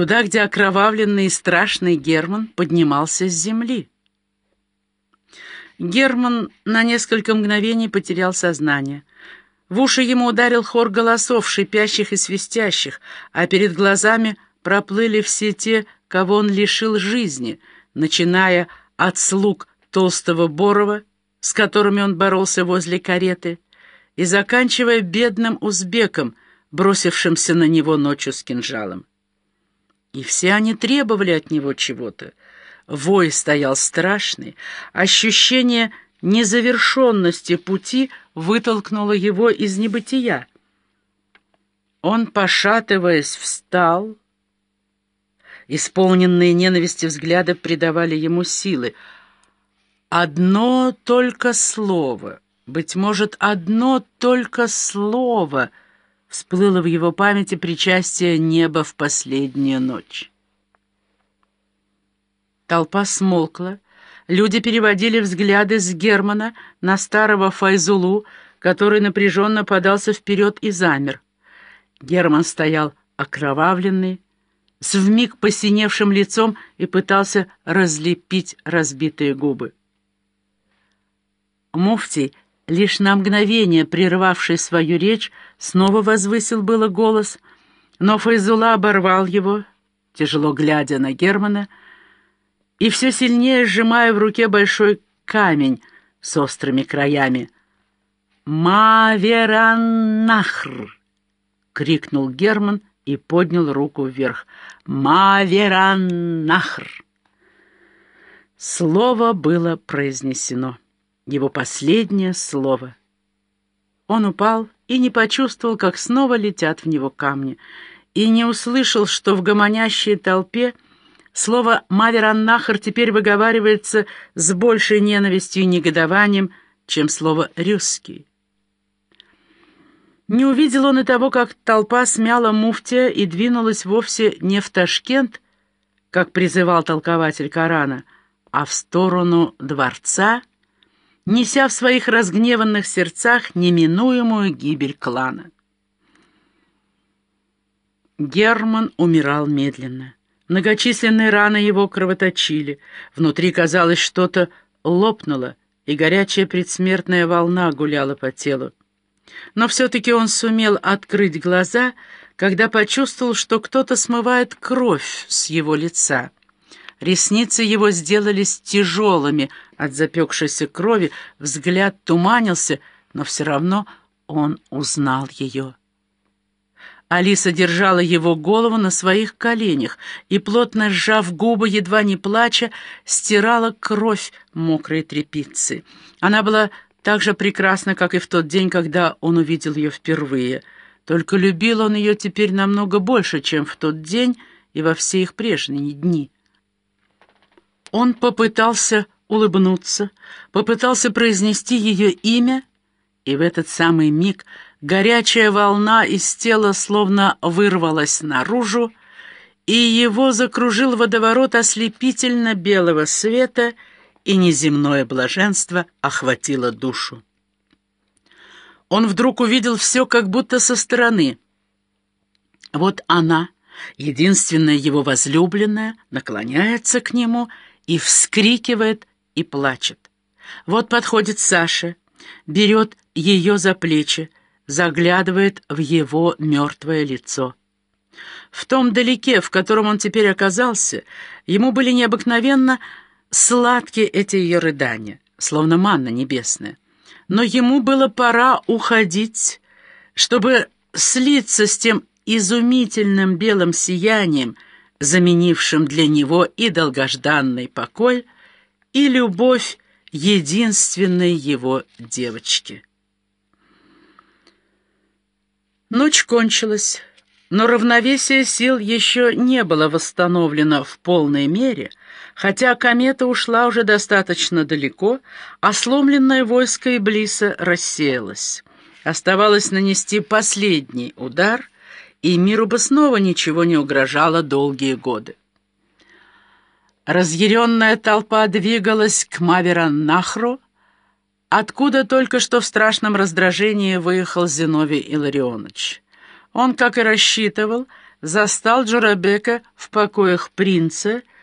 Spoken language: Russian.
туда, где окровавленный и страшный Герман поднимался с земли. Герман на несколько мгновений потерял сознание. В уши ему ударил хор голосов, шипящих и свистящих, а перед глазами проплыли все те, кого он лишил жизни, начиная от слуг толстого Борова, с которыми он боролся возле кареты, и заканчивая бедным узбеком, бросившимся на него ночью с кинжалом. И все они требовали от него чего-то. Вой стоял страшный, ощущение незавершенности пути вытолкнуло его из небытия. Он, пошатываясь, встал. Исполненные ненависти взгляды придавали ему силы. Одно только слово, быть может, одно только слово всплыло в его памяти причастие неба в последнюю ночь. Толпа смолкла. Люди переводили взгляды с Германа на старого Файзулу, который напряженно подался вперед и замер. Герман стоял окровавленный, с вмиг посиневшим лицом и пытался разлепить разбитые губы. Муфтий, лишь на мгновение прервавший свою речь, снова возвысил было голос, но Файзула оборвал его, тяжело глядя на Германа, и все сильнее сжимая в руке большой камень с острыми краями. «Мавераннахр!» — крикнул Герман и поднял руку вверх. «Мавераннахр!» Слово было произнесено. Его последнее слово. Он упал и не почувствовал, как снова летят в него камни, и не услышал, что в гомонящей толпе — Слово «мавераннахар» теперь выговаривается с большей ненавистью и негодованием, чем слово «рюсский». Не увидел он и того, как толпа смяла муфтия и двинулась вовсе не в Ташкент, как призывал толкователь Корана, а в сторону дворца, неся в своих разгневанных сердцах неминуемую гибель клана. Герман умирал медленно. Многочисленные раны его кровоточили. Внутри, казалось, что-то лопнуло, и горячая предсмертная волна гуляла по телу. Но все-таки он сумел открыть глаза, когда почувствовал, что кто-то смывает кровь с его лица. Ресницы его сделались тяжелыми от запекшейся крови, взгляд туманился, но все равно он узнал ее. Алиса держала его голову на своих коленях и, плотно сжав губы, едва не плача, стирала кровь мокрой тряпицы. Она была так же прекрасна, как и в тот день, когда он увидел ее впервые. Только любил он ее теперь намного больше, чем в тот день и во все их прежние дни. Он попытался улыбнуться, попытался произнести ее имя, и в этот самый миг горячая волна из тела словно вырвалась наружу, и его закружил водоворот ослепительно белого света, и неземное блаженство охватило душу. Он вдруг увидел все как будто со стороны. Вот она, единственная его возлюбленная, наклоняется к нему и вскрикивает и плачет. Вот подходит Саша, берет ее за плечи, заглядывает в его мертвое лицо. В том далеке, в котором он теперь оказался, ему были необыкновенно сладкие эти ее рыдания, словно манна небесная. Но ему было пора уходить, чтобы слиться с тем изумительным белым сиянием, заменившим для него и долгожданный покой, и любовь единственной его девочки. Ночь кончилась, но равновесие сил еще не было восстановлено в полной мере, хотя комета ушла уже достаточно далеко, а сломленное войско Иблиса рассеялось. Оставалось нанести последний удар, и миру бы снова ничего не угрожало долгие годы. Разъяренная толпа двигалась к Мавераннахру, откуда только что в страшном раздражении выехал Зиновий Илларионович. Он, как и рассчитывал, застал Джурабека в покоях принца,